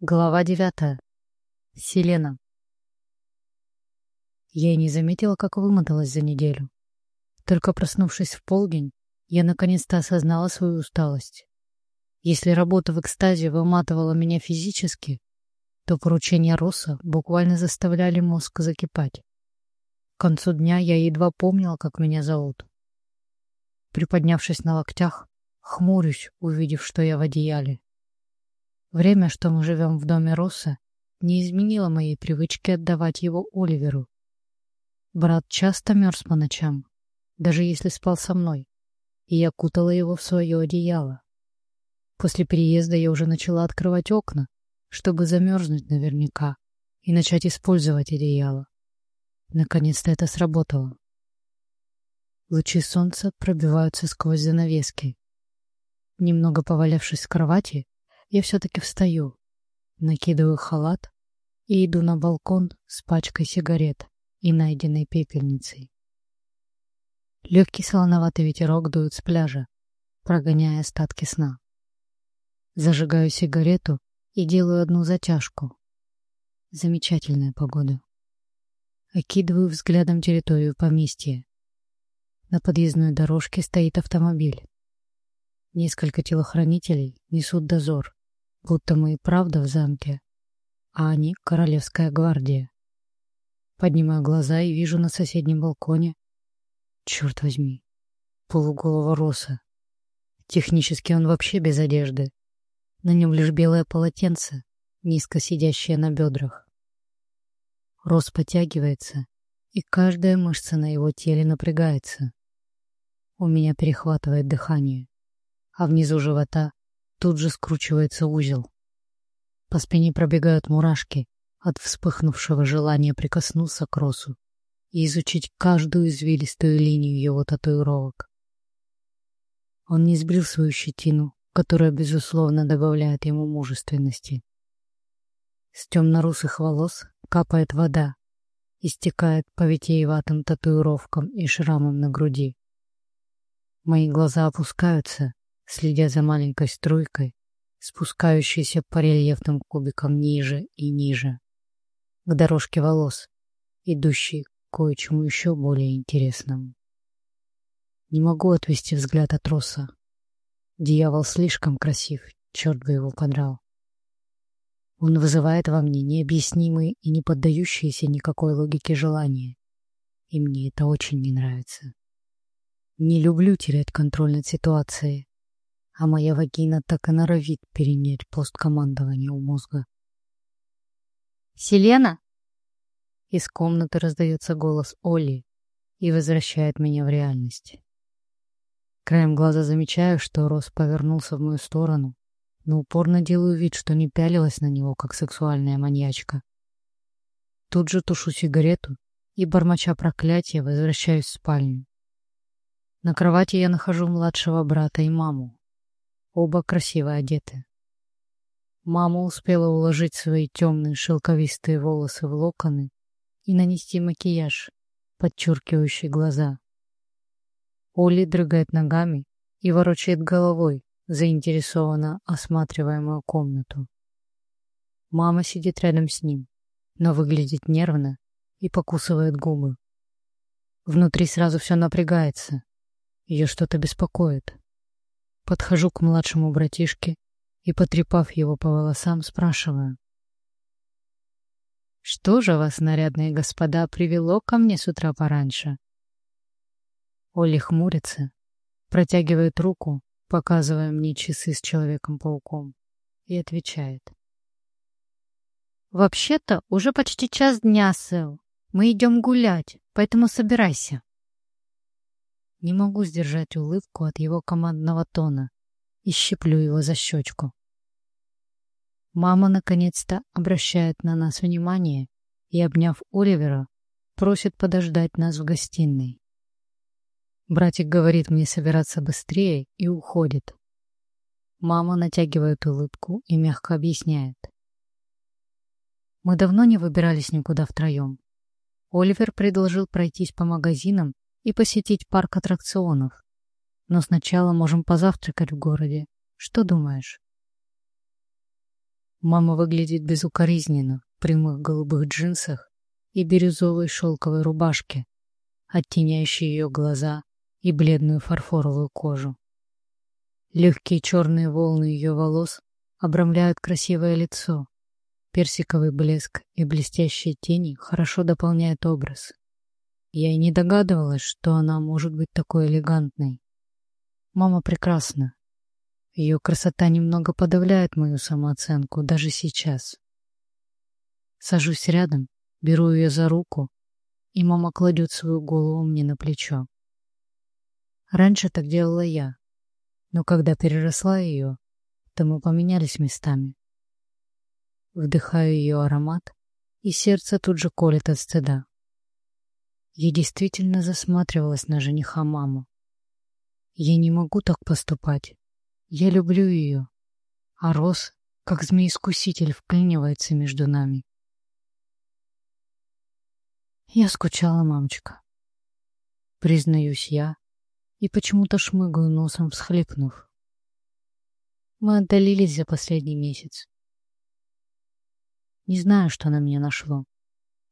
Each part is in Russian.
Глава девятая. Селена. Я и не заметила, как вымоталась за неделю. Только проснувшись в полдень, я наконец-то осознала свою усталость. Если работа в экстазе выматывала меня физически, то поручения Росса буквально заставляли мозг закипать. К концу дня я едва помнила, как меня зовут. Приподнявшись на локтях, хмурюсь, увидев, что я в одеяле. Время, что мы живем в доме Росса, не изменило моей привычки отдавать его Оливеру. Брат часто мерз по ночам, даже если спал со мной, и я кутала его в свое одеяло. После переезда я уже начала открывать окна, чтобы замерзнуть наверняка и начать использовать одеяло. Наконец-то это сработало. Лучи солнца пробиваются сквозь занавески. Немного повалявшись в кровати, я все-таки встаю, накидываю халат и иду на балкон с пачкой сигарет и найденной пепельницей. Легкий солоноватый ветерок дует с пляжа, прогоняя остатки сна. Зажигаю сигарету и делаю одну затяжку. Замечательная погода. Окидываю взглядом территорию поместья. На подъездной дорожке стоит автомобиль. Несколько телохранителей несут дозор будто мы и правда в замке, а они — королевская гвардия. Поднимаю глаза и вижу на соседнем балконе. Черт возьми, полуголого роса. Технически он вообще без одежды. На нем лишь белое полотенце, низко сидящее на бедрах. Рос потягивается, и каждая мышца на его теле напрягается. У меня перехватывает дыхание, а внизу живота Тут же скручивается узел. По спине пробегают мурашки от вспыхнувшего желания прикоснуться к Росу и изучить каждую извилистую линию его татуировок. Он не сбрил свою щетину, которая, безусловно, добавляет ему мужественности. С темно-русых волос капает вода и стекает по витиеватым татуировкам и шрамам на груди. Мои глаза опускаются, следя за маленькой струйкой, спускающейся по рельефным кубикам ниже и ниже, к дорожке волос, идущей к кое-чему еще более интересному. Не могу отвести взгляд от Роса. Дьявол слишком красив, черт бы его подрал. Он вызывает во мне необъяснимые и не поддающиеся никакой логике желания, и мне это очень не нравится. Не люблю терять контроль над ситуацией, а моя вагина так и норовит перенять пост командования у мозга. «Селена!» Из комнаты раздается голос Оли и возвращает меня в реальность. Краем глаза замечаю, что Рос повернулся в мою сторону, но упорно делаю вид, что не пялилась на него, как сексуальная маньячка. Тут же тушу сигарету и, бормоча проклятия, возвращаюсь в спальню. На кровати я нахожу младшего брата и маму, Оба красиво одеты. Мама успела уложить свои темные шелковистые волосы в локоны и нанести макияж, подчеркивающий глаза. Оли дрыгает ногами и ворочает головой, заинтересованно осматривая мою комнату. Мама сидит рядом с ним, но выглядит нервно и покусывает губы. Внутри сразу все напрягается. Ее что-то беспокоит. Подхожу к младшему братишке и, потрепав его по волосам, спрашиваю. «Что же вас, нарядные господа, привело ко мне с утра пораньше?» Оли хмурится, протягивает руку, показывая мне часы с Человеком-пауком, и отвечает. «Вообще-то уже почти час дня, Сэл. Мы идем гулять, поэтому собирайся». Не могу сдержать улыбку от его командного тона и щиплю его за щечку. Мама наконец-то обращает на нас внимание и, обняв Оливера, просит подождать нас в гостиной. Братик говорит мне собираться быстрее и уходит. Мама натягивает улыбку и мягко объясняет. Мы давно не выбирались никуда втроем. Оливер предложил пройтись по магазинам и посетить парк аттракционов. Но сначала можем позавтракать в городе. Что думаешь? Мама выглядит безукоризненно в прямых голубых джинсах и бирюзовой шелковой рубашке, оттеняющей ее глаза и бледную фарфоровую кожу. Легкие черные волны ее волос обрамляют красивое лицо. Персиковый блеск и блестящие тени хорошо дополняют образ. Я и не догадывалась, что она может быть такой элегантной. Мама прекрасна. Ее красота немного подавляет мою самооценку даже сейчас. Сажусь рядом, беру ее за руку, и мама кладет свою голову мне на плечо. Раньше так делала я, но когда переросла ее, то мы поменялись местами. Вдыхаю ее аромат, и сердце тут же колет от стыда. Я действительно засматривалась на жениха маму. Я не могу так поступать. Я люблю ее. А Рос, как змей-искуситель, вклинивается между нами. Я скучала, мамочка. Признаюсь я и почему-то шмыгаю носом, всхлипнув. Мы отдалились за последний месяц. Не знаю, что на меня нашло.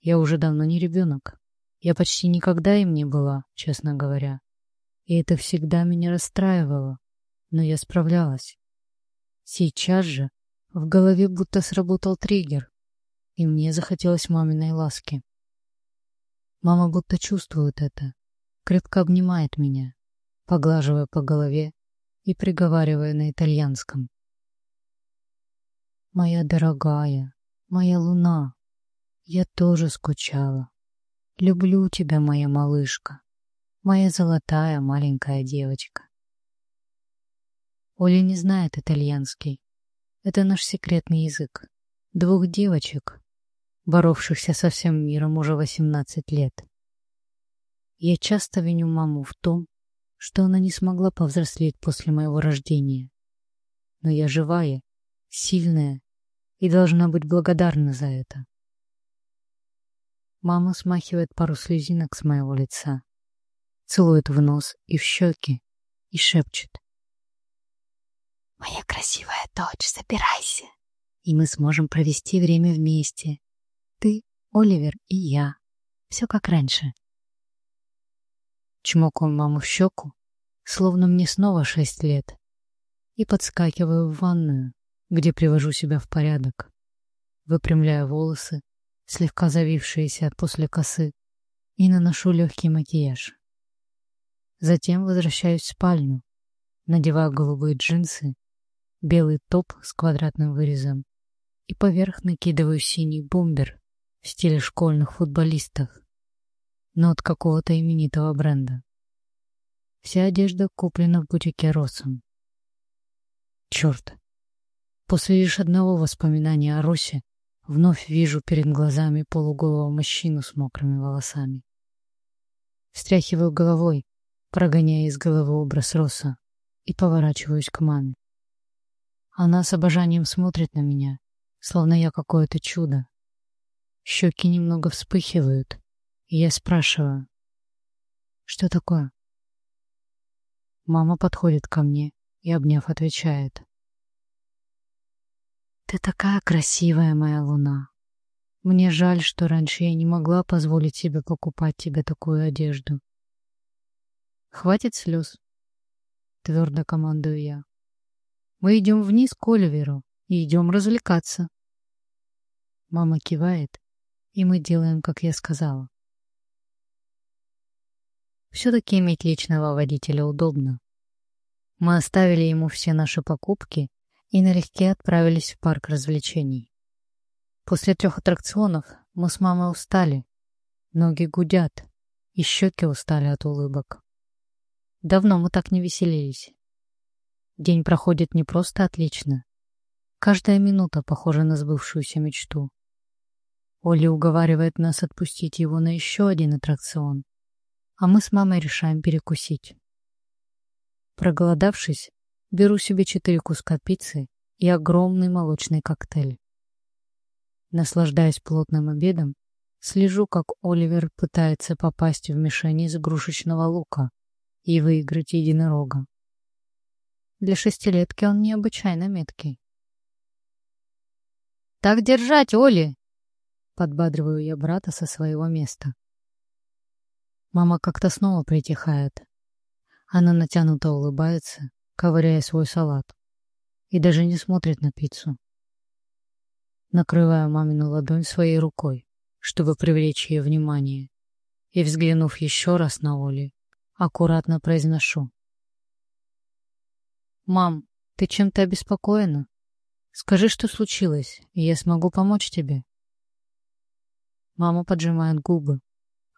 Я уже давно не ребенок. Я почти никогда им не была, честно говоря. И это всегда меня расстраивало. Но я справлялась. Сейчас же в голове будто сработал триггер, и мне захотелось маминой ласки. Мама будто чувствует это, крепко обнимает меня, поглаживая по голове и приговаривая на итальянском. «Моя дорогая, моя луна, я тоже скучала. Люблю тебя, моя малышка, моя золотая маленькая девочка». Оля не знает итальянский. Это наш секретный язык. Двух девочек, боровшихся со всем миром уже 18 лет. Я часто виню маму в том, что она не смогла повзрослеть после моего рождения. Но я живая, сильная и должна быть благодарна за это. Мама смахивает пару слезинок с моего лица, целует в нос и в щеки и шепчет. «Моя красивая дочь, собирайся, и мы сможем провести время вместе. Ты, Оливер и я. Все как раньше». Чмокаю маму в щеку, словно мне снова шесть лет, и подскакиваю в ванную, где привожу себя в порядок. Выпрямляю волосы, слегка завившиеся после косы, и наношу легкий макияж. Затем возвращаюсь в спальню, надеваю голубые джинсы, белый топ с квадратным вырезом и поверх накидываю синий бомбер в стиле школьных футболистов но от какого-то именитого бренда. Вся одежда куплена в бутике Росом. Черт! После лишь одного воспоминания о Росе вновь вижу перед глазами полуголого мужчину с мокрыми волосами. Встряхиваю головой, прогоняя из головы образ Роса, и поворачиваюсь к маме. Она с обожанием смотрит на меня, словно я какое-то чудо. Щеки немного вспыхивают, и я спрашиваю, что такое? Мама подходит ко мне и, обняв, отвечает. Ты такая красивая, моя луна. Мне жаль, что раньше я не могла позволить себе покупать тебе такую одежду. Хватит слез. Твердо командую я. Мы идем вниз к Оливеру и идем развлекаться. Мама кивает, и мы делаем, как я сказала. Все-таки иметь личного водителя удобно. Мы оставили ему все наши покупки и налегке отправились в парк развлечений. После трех аттракционов мы с мамой устали. Ноги гудят, и щеки устали от улыбок. Давно мы так не веселились. День проходит не просто отлично. Каждая минута похожа на сбывшуюся мечту. Оля уговаривает нас отпустить его на еще один аттракцион а мы с мамой решаем перекусить. Проголодавшись, беру себе четыре куска пиццы и огромный молочный коктейль. Наслаждаясь плотным обедом, слежу, как Оливер пытается попасть в мишень из игрушечного лука и выиграть единорога. Для шестилетки он необычайно меткий. Так держать, Оли!» Подбадриваю я брата со своего места. Мама как-то снова притихает. Она натянуто улыбается, ковыряя свой салат, и даже не смотрит на пиццу. Накрываю мамину ладонь своей рукой, чтобы привлечь ее внимание, и, взглянув еще раз на Оли, аккуратно произношу. «Мам, ты чем-то обеспокоена? Скажи, что случилось, и я смогу помочь тебе». Мама поджимает губы,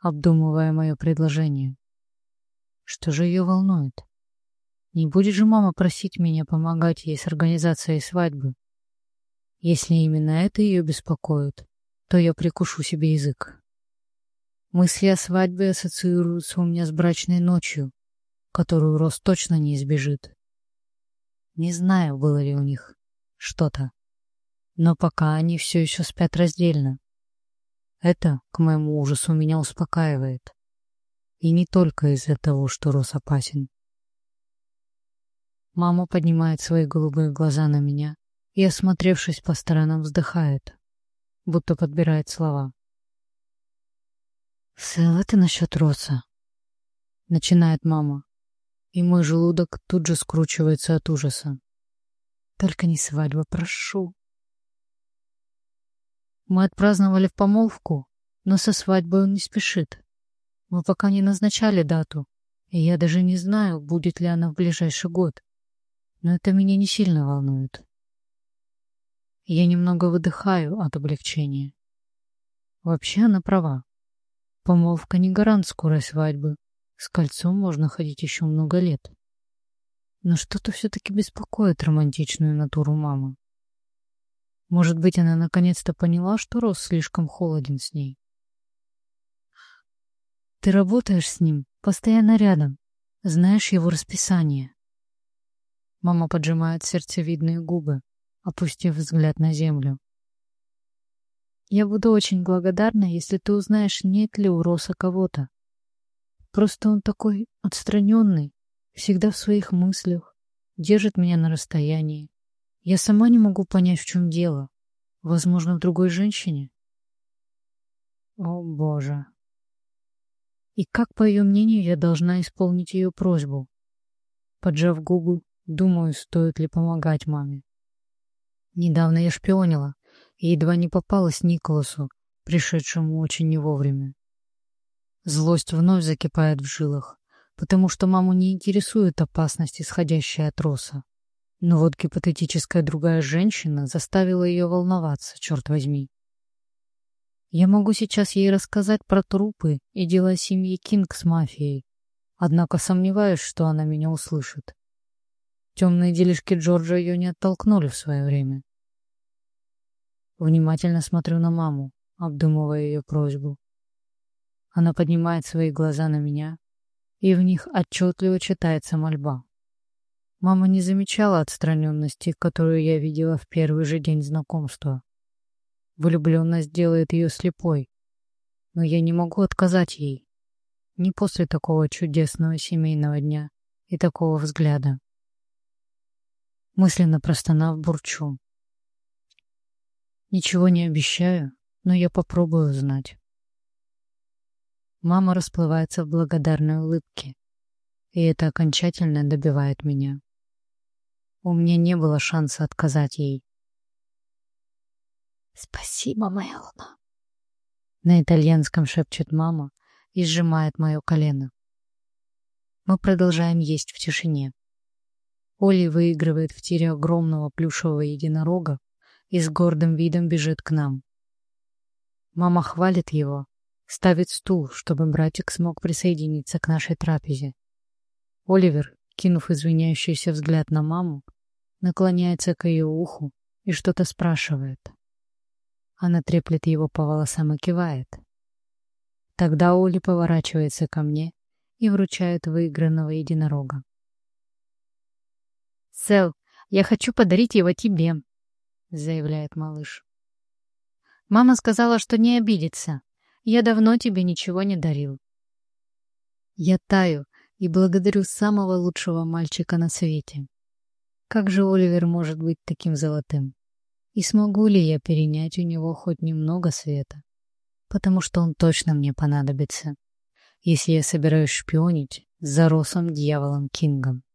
обдумывая мое предложение. Что же ее волнует? Не будет же мама просить меня помогать ей с организацией свадьбы? Если именно это ее беспокоит, то я прикушу себе язык. Мысли о свадьбе ассоциируются у меня с брачной ночью, которую Рос точно не избежит. Не знаю, было ли у них что-то, но пока они все еще спят раздельно. Это, к моему ужасу, меня успокаивает. И не только из-за того, что Рос опасен. Мама поднимает свои голубые глаза на меня и, осмотревшись по сторонам, вздыхает, будто подбирает слова. «Сэл, это насчет Роса», — начинает мама, и мой желудок тут же скручивается от ужаса. «Только не свадьба, прошу». Мы отпраздновали в помолвку, но со свадьбой он не спешит. Мы пока не назначали дату, и я даже не знаю, будет ли она в ближайший год. Но это меня не сильно волнует. Я немного выдыхаю от облегчения. Вообще она права. Помолвка не гарант скорой свадьбы. С кольцом можно ходить еще много лет. Но что-то все-таки беспокоит романтичную натуру мамы. Может быть, она наконец-то поняла, что Рос слишком холоден с ней. Ты работаешь с ним, постоянно рядом, знаешь его расписание. Мама поджимает сердцевидные губы, опустив взгляд на землю. Я буду очень благодарна, если ты узнаешь, нет ли у Роса кого-то. Просто он такой отстраненный, всегда в своих мыслях, держит меня на расстоянии. Я сама не могу понять, в чем дело. Возможно, в другой женщине? О, Боже. И как, по ее мнению, я должна исполнить ее просьбу? Поджав губы, думаю, стоит ли помогать маме. Недавно я шпионила и едва не попалась Николасу, пришедшему очень не вовремя. Злость вновь закипает в жилах, потому что маму не интересует опасность, исходящая от Роса. Но вот гипотетическая другая женщина заставила ее волноваться, черт возьми. Я могу сейчас ей рассказать про трупы и дела семьи Кинг с мафией, однако сомневаюсь, что она меня услышит. Темные делишки Джорджа ее не оттолкнули в свое время. Внимательно смотрю на маму, обдумывая ее просьбу. Она поднимает свои глаза на меня, и в них отчетливо читается мольба. Мама не замечала отстраненности, которую я видела в первый же день знакомства. Влюбленность делает ее слепой, но я не могу отказать ей. Не после такого чудесного семейного дня и такого взгляда. Мысленно простонав, бурчу. Ничего не обещаю, но я попробую узнать. Мама расплывается в благодарной улыбке, и это окончательно добивает меня. У меня не было шанса отказать ей. «Спасибо, моя луна!» На итальянском шепчет мама и сжимает мое колено. Мы продолжаем есть в тишине. Оли выигрывает в тире огромного плюшевого единорога и с гордым видом бежит к нам. Мама хвалит его, ставит стул, чтобы братик смог присоединиться к нашей трапезе. Оливер, кинув извиняющийся взгляд на маму, наклоняется к ее уху и что-то спрашивает. Она треплет его по волосам и кивает. Тогда Оли поворачивается ко мне и вручает выигранного единорога. «Сэл, я хочу подарить его тебе», — заявляет малыш. «Мама сказала, что не обидится. Я давно тебе ничего не дарил». Я таю и благодарю самого лучшего мальчика на свете. Как же Оливер может быть таким золотым? И смогу ли я перенять у него хоть немного света? Потому что он точно мне понадобится, если я собираюсь шпионить за росом дьяволом Кингом.